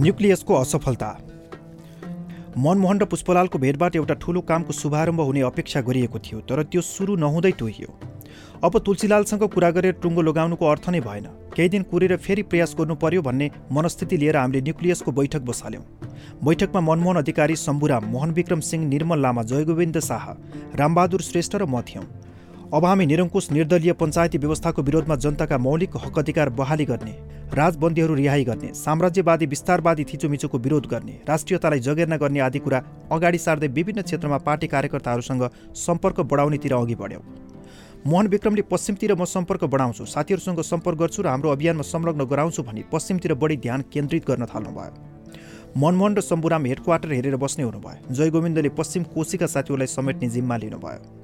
न्युक्लियसको असफलता। मनमोहन र पुष्पलालको भेटबाट एउटा ठुलो कामको शुभारम्भ हुने अपेक्षा गरिएको थियो तर त्यो सुरु नहुँदै टोहियो अब तुलसीलालसँग कुरा गरेर टुङ्गो लगाउनुको अर्थ नै भएन। केही दिन कुरेर फेरि प्रयास गर्नु पर्यो भन्ने मनस्थिति लिएर हामीले न्युक्लियसको बैठक बसाल्यौँ। बैठकमा मनमोहन अधिकारी शम्भुराम मोहन विक्रम सिंह निर्मल लामा जयगोविन्द शाह रामबहादुर श्रेष्ठ र म थियौँ। अब हामी निरङ्कुश निर्दलीय पञ्चायती व्यवस्थाको विरोधमा जनताका मौलिक हक अधिकार बहाली गर्ने राजबन्दीहरू रिहाई गर्ने साम्राज्यवादी विस्तारवादी थिचोमिचोको विरोध गर्ने राष्ट्रियतालाई जगेर्ना गर्ने आदि कुरा अगाडि सार्दै विभिन्न क्षेत्रमा पार्टी कार्यकर्ताहरूसँग सम्पर्क बढाउनेतिर अघि बढ्यौँ। मोहन विक्रमले पश्चिमतिर म सम्पर्क बढाउँछु साथीहरूसँग सम्पर्क गर्छु र हाम्रो अभियानमा संलग्न गराउँछु भनी पश्चिमतिर बढी ध्यान केन्द्रित गर्न थाल्नुभयो। मनमोहन र शम्भुराम हेडक्वार्टर हेरेर बस्ने हुनुभयो। जय गोविन्दले पश्चिम कोशीका साथीहरूलाई समेट्ने जिम्मा लिनुभयो।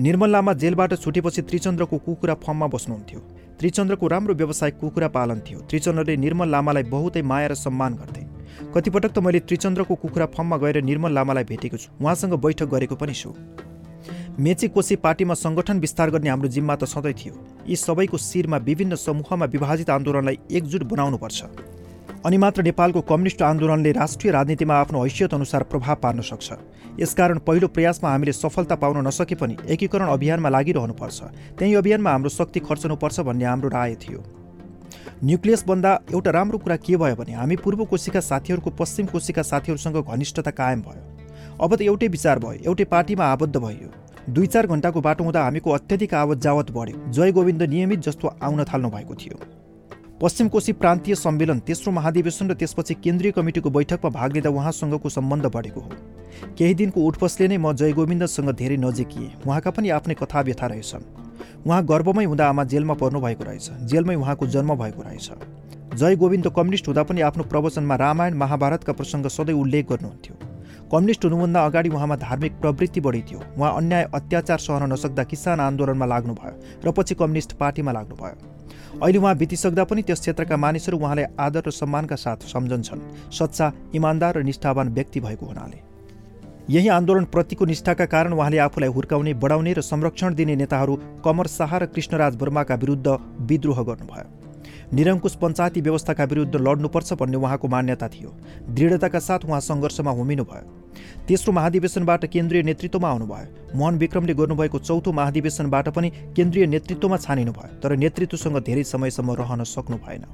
निर्मल लामा जेलबाट छुटेपछि त्रिचन्द्रको कुखुरा फर्ममा बस्नुहुन्थ्यो। त्रिचन्द्रको राम्रो व्यवसाय कुखुरा पालन थियो। त्रिचन्द्रले निर्मल लामालाई बहुतै माया र सम्मान गर्थे। कतिपटक त मैले त्रिचन्द्रको कुखुरा फर्ममा गएर निर्मल लामालाई भेटेको छु। उहाँसँग बैठक गरेको पनि छु। मेची कोशी पार्टीमा सङ्गठन विस्तार गर्ने हाम्रो जिम्मा त सधैँ थियो। यी सबैको शिरमा विभिन्न समूहमा विभाजित आन्दोलनलाई एकजुट बनाउनुपर्छ। अनि मात्र नेपालको कम्युनिस्ट आन्दोलनले राष्ट्रिय राजनीतिमा आफ्नो हैसियत अनुसार प्रभाव पार्न सक्छ। यसकारण पहिलो प्रयासमा हामीले सफलता पाउन नसके पनि एकीकरण अभियानमा लागिरहनुपर्छ। त्यही अभियानमा हाम्रो शक्ति खर्चनुपर्छ भन्ने हाम्रो राय थियो। न्युक्लियस बन्दा एउटा राम्रो कुरा के भयो भने हामी पूर्व कोशीका साथीहरूको पश्चिम कोशीका साथीहरूसँग घनिष्ठता कायम भयो। अब त एउटै विचार भयो एउटै पार्टीमा आबद्ध भयो दुई चार घन्टाको बाटो हुँदा हामीको अत्याधिक आवत जावत बढ्यो। जय गोविन्द नियमित जस्तो आउन थाल्नु भएको थियो। पश्चिम कोशी प्रान्तीय सम्मेलन तेस्रो महाधिवेशन र त्यसपछि केन्द्रीय कमिटीको बैठकमा भाग लिँदा उहाँसँगको सम्बन्ध बढेको हो। केही दिनको उठपसले नै म जय गोविन्दसँग धेरै नजिकिएँ। उहाँका पनि आफ्नै कथा व्यथा रहेछन्। उहाँ गर्वमै हुँदा आमा जेलमा पर्नुभएको रहेछ। जेलमै उहाँको जन्म भएको रहेछ। जय गोविन्द कम्युनिस्ट हुँदा पनि आफ्नो प्रवचनमा रामायण महाभारतका प्रसङ्ग सधैँ उल्लेख गर्नुहुन्थ्यो। कम्युनिस्ट हुनुभन्दा अगाडि उहाँमा धार्मिक प्रवृत्ति बढी थियो उहाँ अन्याय अत्याचार सहन नसक्दा किसान आन्दोलनमा लाग्नुभयो र पछि कम्युनिस्ट पार्टीमा लाग्नुभयो। अहिले उहाँ बितिसक्दा पनि त्यस क्षेत्रका मानिसहरू उहाँलाई आदर र सम्मानका साथ सम्झन्छन्। सच्चा इमान्दार र निष्ठावान व्यक्ति भएको हुनाले। यही आन्दोलनप्रतिको निष्ठाका कारण उहाँले आफूलाई हुर्काउने बढाउने र संरक्षण दिने नेताहरू कमर शाह र कृष्णराज वर्माका विरुद्ध विद्रोह गर्नुभयो। निरङ्कुश पञ्चायती व्यवस्थाका विरुद्ध लड्नुपर्छ भन्ने उहाँको मान्यता थियो। दृढताका साथ उहाँ सङ्घर्षमा हुमिनुभयो। तेस्रो महाधिवेशनबाट केन्द्रीय नेतृत्वमा आउनुभयो। मोहन विक्रमले गर्नुभएको चौथो महाधिवेशनबाट पनि केन्द्रीय नेतृत्वमा छानिनुभयो तर नेतृत्वसँग धेरै समयसम्म रहन सक्नु भएन।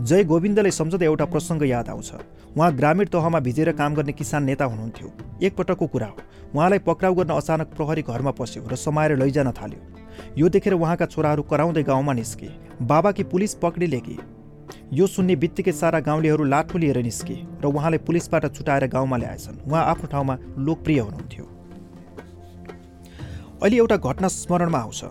जय गोविन्दलाई सम्झँदा एउटा प्रसङ्ग याद आउँछ। उहाँ ग्रामीण तहमा भिजेर काम गर्ने किसान नेता हुनुहुन्थ्यो। एकपटकको कुरा हो उहाँलाई पक्राउ गर्न अचानक प्रहरी घरमा पस्यो र समाएर लैजान थाल्यो। यो देखेर उहाँका छोराहरू कराउँदै गाउँमा निस्के। बाबा कि पुलिस पक्रिले कि यो सुन्ने बित्तिकै सारा गाउँलेहरू लाठो लिएर निस्के र उहाँले पुलिसबाट छुटाएर गाउँमा ल्याएछन्। उहाँ आफ्नो ठाउँमा लोकप्रिय हुनुहुन्थ्यो। अहिले एउटा घटना स्मरणमा आउँछ।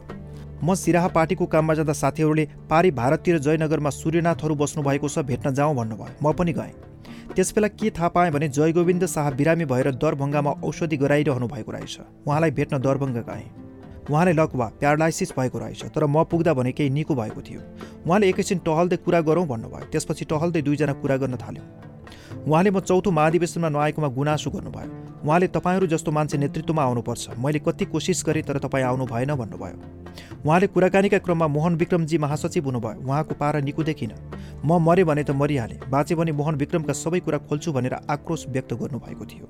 म सिराहा पार्टीको काममा जाँदा साथीहरूले पारी भारततिर जयनगरमा सूर्यनाथहरू बस्नुभएको छ भेट्न जाउँ भन्नुभयो। म पनि गएँ। त्यसबेला के थाहा पाएँ भने जयगोविन्द शाह बिरामी भएर दरभङ्गामा औषधि गराइरहनु भएको रहेछ। उहाँलाई भेट्न दरभङ्गा गएँ। उहाँले लगवा प्यारालाइसिस भएको रहेछ तर म पुग्दा भने केही निको भएको थियो। उहाँले एकैछिन टहल्दै कुरा गरौँ भन्नुभयो त्यसपछि टहल्दै दुईजना कुरा गर्न थाल्यौँ। उहाँले म चौथो महाधिवेशनमा नआएकोमा गुनासो गर्नुभयो। उहाँले तपाईँहरू जस्तो मान्छे नेतृत्वमा आउनुपर्छ। मैले कति कोसिस गरेँ तर तपाईँ आउनु भएन भन्नुभयो। उहाँले कुराकानीका क्रममा मोहन विक्रमजी महासचिव हुनुभयो। उहाँको पारा निको देखिन। म मरेँ भने त मरिहालेँ। बाँचे भने मोहन विक्रमका सबै कुरा खोल्छु भनेर आक्रोश व्यक्त गर्नुभएको थियो।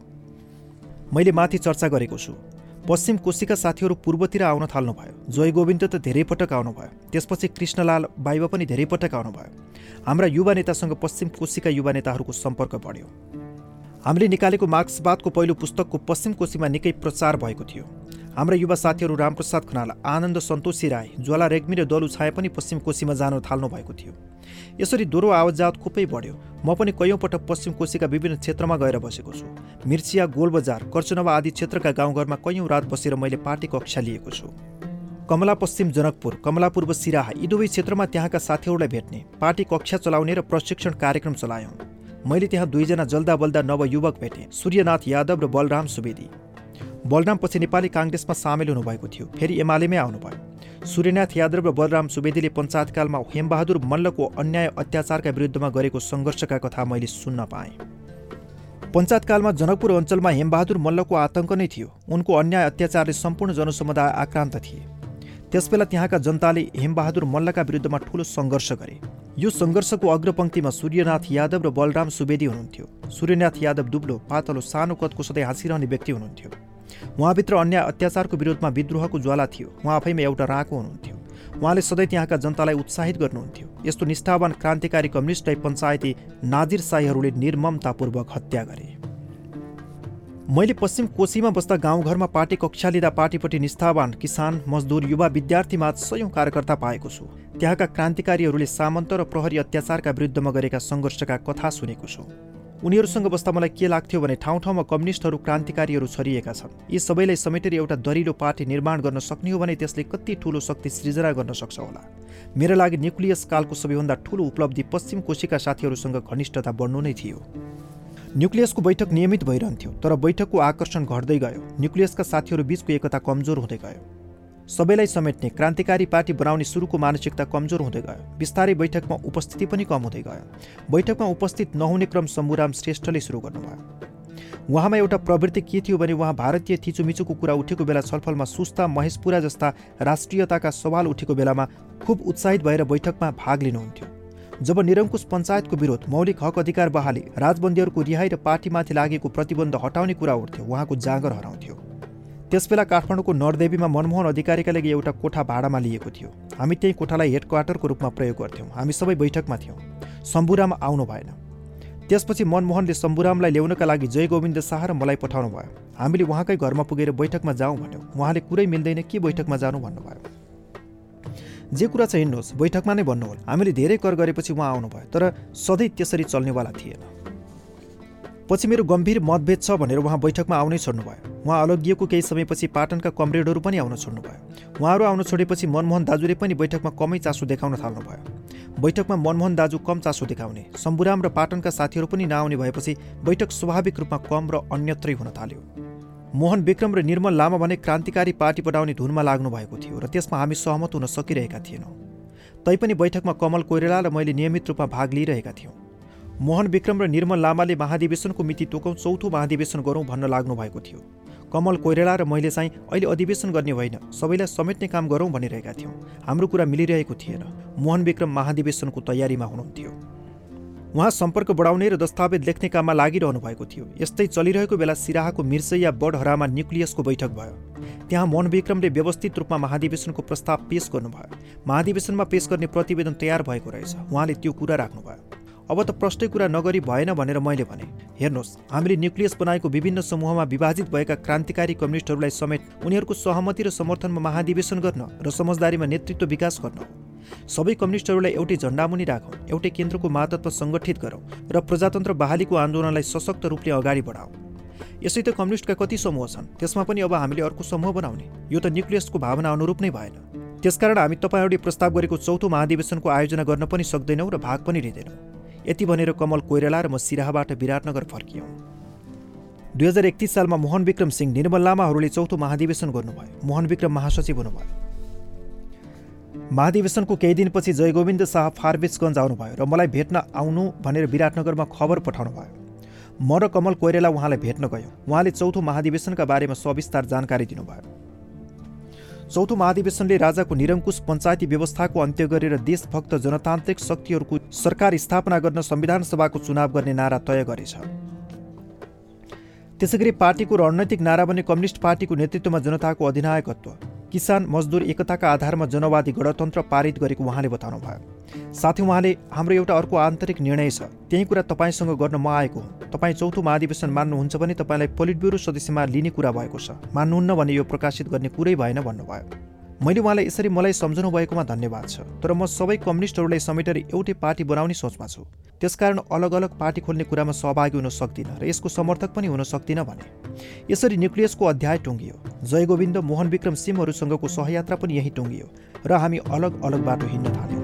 मैले माथि चर्चा गरेको छु। पश्चिम कोशीका साथीहरू पूर्वतिर आउन थाल्नुभयो। जय गोविन्द त धेरै पटक आउनुभयो। त्यसपछि कृष्णलाल बाइबा पनि धेरै पटक आउनुभयो। हाम्रा युवा नेतासँग पश्चिम कोशीका युवा नेताहरूको सम्पर्क बढ्यो। हामीले निकालेको मार्क्सवादको पहिलो पुस्तकको पश्चिम कोशीमा निकै प्रचार भएको थियो। हाम्रा युवा साथीहरू रामप्रसाद खनाल आनन्द सन्तोषी राई ज्वाला रेग्मी र दलु छाया पनि पश्चिम कोशीमा जान थाल्नु भएको थियो। यसरी दोहोरो आवाजात खुबै बढ्यो। म पनि कैयौँ पटक पश्चिम कोशीका विभिन्न क्षेत्रमा गएर बसेको छु। मिर्चिया गोलबजार कर्चनवा आदि क्षेत्रका गाउँघरमा कैयौँ रात बसेर मैले पार्टी कक्षा लिएको छु। कमला पश्चिम जनकपुर कमला पूर्व सिराहा यी दुवै क्षेत्रमा त्यहाँका साथीहरूलाई भेट्ने पार्टी कक्षा चलाउने र प्रशिक्षण कार्यक्रम चलायौँ। मैले त्यहाँ दुईजना जल्दा बल्दा नवयुवक भेटेँ सूर्यनाथ यादव र बलराम सुवेदी। बलराम पछि नेपाली काङ्ग्रेसमा सामेल हुनुभएको थियो। फेरि एमालेमै आउनुभयो। सूर्यनाथ यादव र बलराम सुवेदीले पञ्चायतकालमा हेमबहादुर मल्लको अन्याय अत्याचारका विरुद्धमा गरेको सङ्घर्षका कथा मैले सुन्न पाएँ। पञ्चायतकालमा जनकपुर अञ्चलमा हेमबहादुर मल्लको आतङ्क नै थियो। उनको अन्याय अत्याचारले सम्पूर्ण जनसमुदाय आक्रान्त थिए। त्यसबेला त्यहाँका जनताले हेमबहादुर मल्लका विरुद्धमा ठूलो सङ्घर्ष गरे। यो सङ्घर्षको अग्रपङ्क्तिमा सूर्यनाथ यादव र बलराम सुवेदी हुनुहुन्थ्यो। सूर्यनाथ यादव दुब्लो पातलो सानो कदको सधैँ हाँसिरहने व्यक्ति हुनुहुन्थ्यो। उहाँभित्र अन्य अत्याचारको विरोधमा विद्रोहको ज्वाला थियो। उहाँ आफैमा एउटा राको हुनुहुन्थ्यो। उहाँले सधैँ त्यहाँका जनतालाई उत्साहित गर्नुहुन्थ्यो। यस्तो निष्ठावान क्रान्तिकारी कम्युनिस्टलाई पञ्चायती नाजिर साईहरूले निर्ममतापूर्वक हत्या गरे। मैले पश्चिम कोशीमा बस्दा गाउँघरमा पार्टी कक्षा लिँदा पार्टीपट्टि निष्ठावान किसान मजदुर युवा विद्यार्थीमाझ सयौँ कार्यकर्ता पाएको छु। त्यहाँका क्रान्तिकारीहरूले सामन्त र प्रहरी अत्याचारका विरुद्धमा गरेका सङ्घर्षका कथा सुनेको छु। उनीहरूसँग बस्दा मलाई के लाग्थ्यो भने ठाउँ ठाउँमा कम्युनिस्टहरू क्रान्तिकारीहरू छरिएका छन्। यी सबैलाई समेटेर एउटा दरिलो पार्टी निर्माण गर्न सक्ने हो भने त्यसले कति ठुलो शक्ति सृजना गर्न सक्छ होला। मेरो लागि न्युक्लियस कालको सबैभन्दा ठुलो उपलब्धि पश्चिम कोशीका साथीहरूसँग घनिष्ठता बढ्नु नै थियो। न्युक्लियसको बैठक नियमित भइरहन्थ्यो तर बैठकको आकर्षण घट्दै गयो। न्युक्लियसका साथीहरू बिचको एकता कमजोर हुँदै गयो। सबैलाई समेट्ने क्रान्तिकारी पार्टी बनाउने सुरुको मानसिकता कमजोर हुँदै गयो। बिस्तारै बैठकमा उपस्थिति पनि कम हुँदै गयो। बैठकमा उपस्थित नहुने क्रम शम्भुराम श्रेष्ठले सुरु गर्नुभयो। उहाँमा एउटा प्रवृत्ति के थियो भने उहाँ भारतीय थिचुमिचुको कुरा उठेको बेला छलफलमा सुस्ता महेशपुरा जस्ता राष्ट्रियताका सवाल उठेको बेलामा खुब उत्साहित भएर बैठकमा भाग लिनुहुन्थ्यो। जब निरङ्कुश पञ्चायतको विरोध मौलिक हक अधिकार बहाली राजबन्दीहरूको रिहाई र पार्टीमाथि लागेको प्रतिबन्ध हटाउने कुरा उठ्थ्यो उहाँको जाँगर हराउँथ्यो। त्यसबेला काठमाडौँको नरदेवीमा मनमोहन अधिकारीका लागि एउटा कोठा भाडामा लिएको थियो। हामी त्यही कोठालाई हेडक्वार्टरको रूपमा प्रयोग गर्थ्यौँ। हामी सबै बैठकमा थियौँ। शम्भुराम आउनु भएन। त्यसपछि मनमोहनले शम्भुरामलाई ल्याउनका लागि जय गोविन्द शाह र मलाई पठाउनु भयो। हामीले उहाँकै घरमा पुगेर बैठकमा जाउँ भन्यौँ। उहाँले कुरै मिल्दैन के बैठकमा जानु भन्नुभयो? जे कुरा चाहिँ हिँड्नुहोस् बैठकमा नै भन्नुहोला। हामीले धेरै कर गरेपछि उहाँ आउनुभयो तर सधैँ त्यसरी चल्नेवाला थिएन। पछि मेरो गम्भीर मतभेद छ भनेर उहाँ बैठकमा आउनै छोड्नुभयो। उहाँ अलगिएको केही समयपछि पाटनका कमरेडहरू पनि आउन छोड्नुभयो। उहाँहरू आउन छोडेपछि मनमोहन दाजुले पनि बैठकमा कमै चासो देखाउन थाल्नुभयो। बैठकमा मनमोहन दाजु कम चासो देखाउने शम्भुराम र पाटनका साथीहरू पनि नआउने भएपछि बैठक स्वाभाविक रूपमा कम र अन्यत्रै हुन थाल्यो। मोहन विक्रम र निर्मल लामा भने क्रान्तिकारी पार्टी बढाउने धुनमा लाग्नु भएको थियो र त्यसमा हामी सहमत हुन सकिरहेका थिएनौँ। तैपनि बैठकमा कमल कोइराला र मैले नियमित रूपमा भाग लिइरहेका थियौँ। मोहन विक्रम र निर्मल लामाले महाधिवेशनको मिति तोकौँ चौथो महाधिवेशन गरौँ भन्न लाग्नु भएको थियो। कमल कोइराला र मैले चाहिँ अहिले अधिवेशन गर्ने होइन सबैलाई समेट्ने काम गरौँ भनिरहेका थियौँ। हाम्रो कुरा मिलिरहेको थिएन। मोहन विक्रम महाधिवेशनको तयारीमा हुनुहुन्थ्यो। उहाँ सम्पर्क बढाउने र दस्तावेज लेख्ने काममा लागिरहनु भएको थियो। यस्तै चलिरहेको बेला सिराहाको मिर्सैया बडहरामा न्युक्लियसको बैठक भयो। त्यहाँ मोहन विक्रमले व्यवस्थित रूपमा महाधिवेशनको प्रस्ताव पेश गर्नुभयो। महाधिवेशनमा पेश गर्ने प्रतिवेदन तयार भएको रहेछ। उहाँले त्यो कुरा राख्नुभयो। अब त प्रष्टै कुरा नगरी भएन भनेर मैले भने। हेर्नुहोस् हामीले न्युक्लियस बनाएको विभिन्न समूहमा विभाजित भएका क्रान्तिकारी कम्युनिस्टहरूलाई समेत उनीहरूको सहमति र समर्थनमा महाधिवेशन गर्न र समझदारीमा नेतृत्व विकास गर्न सबै कम्युनिस्टहरूलाई एउटै झन्डामुनि राखौँ एउटै केन्द्रको मातत्व सङ्गठित गरौँ र प्रजातन्त्र बहालीको आन्दोलनलाई सशक्त रूपले अगाडि बढाऊ यसै त कम्युनिस्टका कति समूह छन् त्यसमा पनि अब हामीले अर्को समूह बनाउने। यो त न्युक्लियसको भावना अनुरूप नै भएन। त्यसकारण हामी तपाईँहरूले प्रस्ताव गरेको चौथो महाधिवेशनको आयोजना गर्न पनि सक्दैनौँ र भाग पनि लिँदैनौँ। यति भनेर कमल कोइराला र म सिराहाबाट विराटनगर फर्कियौँ। दुई हजार एकतिस सालमा मोहन विक्रम सिंह निर्मल लामाहरूले चौथो महाधिवेशन गर्नुभयो। मोहन विक्रम महासचिव हुनुभयो। महाधिवेशनको केही दिनपछि जयगोविन्द शाह फारबेसगञ्ज आउनुभयो र मलाई भेट्न आउनु भनेर विराटनगरमा खबर पठाउनु भयो म र कमल कोइरेला उहाँलाई भेट्न गयौँ। उहाँले चौथो महाधिवेशनका बारेमा सविस्तार जानकारी दिनुभयो। चौथो महाधिवेशनले राजाको निरङ्कुश पञ्चायती व्यवस्थाको अन्त्य गरेर देशभक्त जनतान्त्रिक शक्तिहरूको सरकार स्थापना गर्न संविधान सभाको चुनाव गर्ने नारा तय गरेछ। त्यसै गरी पार्टीको रणनैतिक नारा बने कम्युनिस्ट पार्टीको नेतृत्वमा जनताको अधिनायकत्व। किसान मजदुर एकताका आधारमा जनवादी गणतन्त्र पारित गरेको उहाँले बताउनु भयो साथै उहाँले हाम्रो एउटा अर्को आन्तरिक निर्णय छ। त्यही कुरा तपाईँसँग गर्न म आएको हुँ। तपाईँ चौथो महाधिवेशन मान्नुहुन्छ भने तपाईँलाई पोलिट ब्युरो सदस्यमा लिने कुरा भएको छ। मान्नुहुन्न भने यो प्रकाशित गर्ने कुरै भएन भन्नुभयो। मैले उहाँलाई यसरी मलाई सम्झनु भएकोमा धन्यवाद छ। तर म सबै कम्युनिस्टहरूलाई समेटेर एउटै पार्टी बनाउने सोचमा छु। त्यसकारण अलग अलग पार्टी खोल्ने कुरामा सहभागी हुन सक्दिनँ र यसको समर्थक पनि हुन सक्दिनँ भने। यसरी न्युक्लियसको अध्याय टुङ्गियो। जयगोविन्द मोहन विक्रम सिंहहरूसँगको सहयात्रा पनि यही टुङ्गियो र हामी अलग अलग बाटो हिँड्न थाल्यौँ।